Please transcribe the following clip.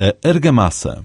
A argamassa.